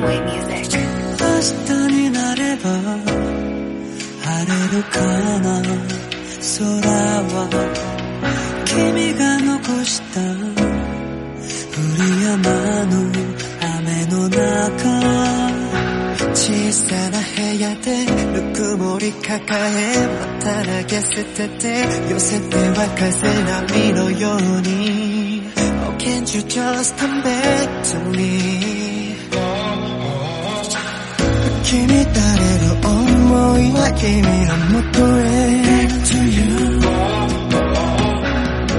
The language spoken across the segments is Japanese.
Wave Music 明日になれば晴れるかな。空は君が残した降りやまぬ雨の中。小さな部屋でぬくもり抱えまた投げ捨てて寄せては風波のように。Oh can't you just come back to me 君垂れる想いは君のもとへ Back to you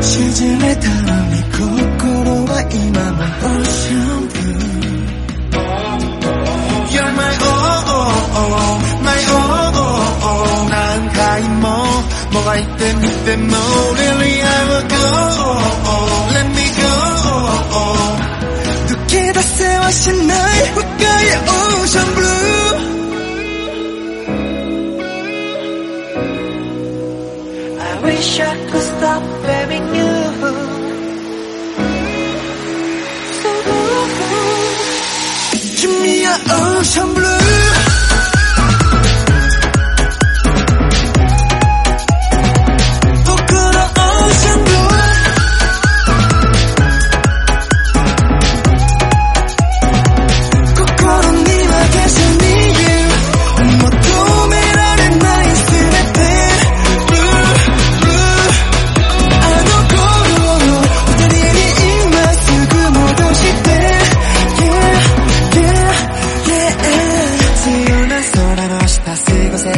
沈めた海心は今も Ocean Blue You're my oh oh oh my oh oh oh 何回ももがいてみても Really wish I could stop loving you So blue me an ocean blue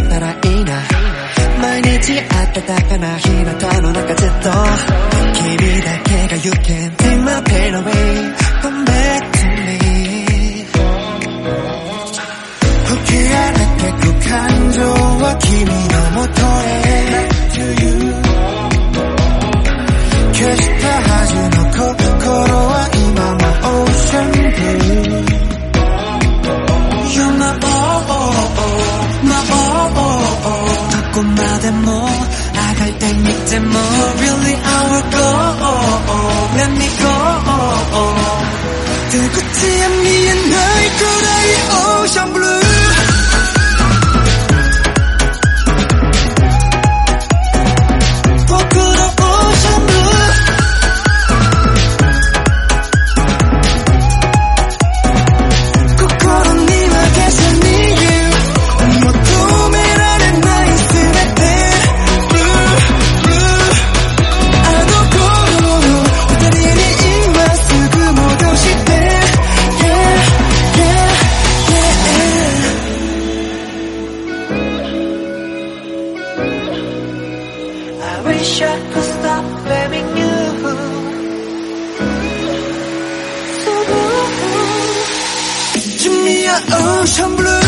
ごせたらいいな。毎日暖かな日向の中ずっと。君だけが行けまでもあがいてみても Really I will go Let me go 出口は見えないくらい Ocean wish I could stop loving you. So blue Give me an ocean blue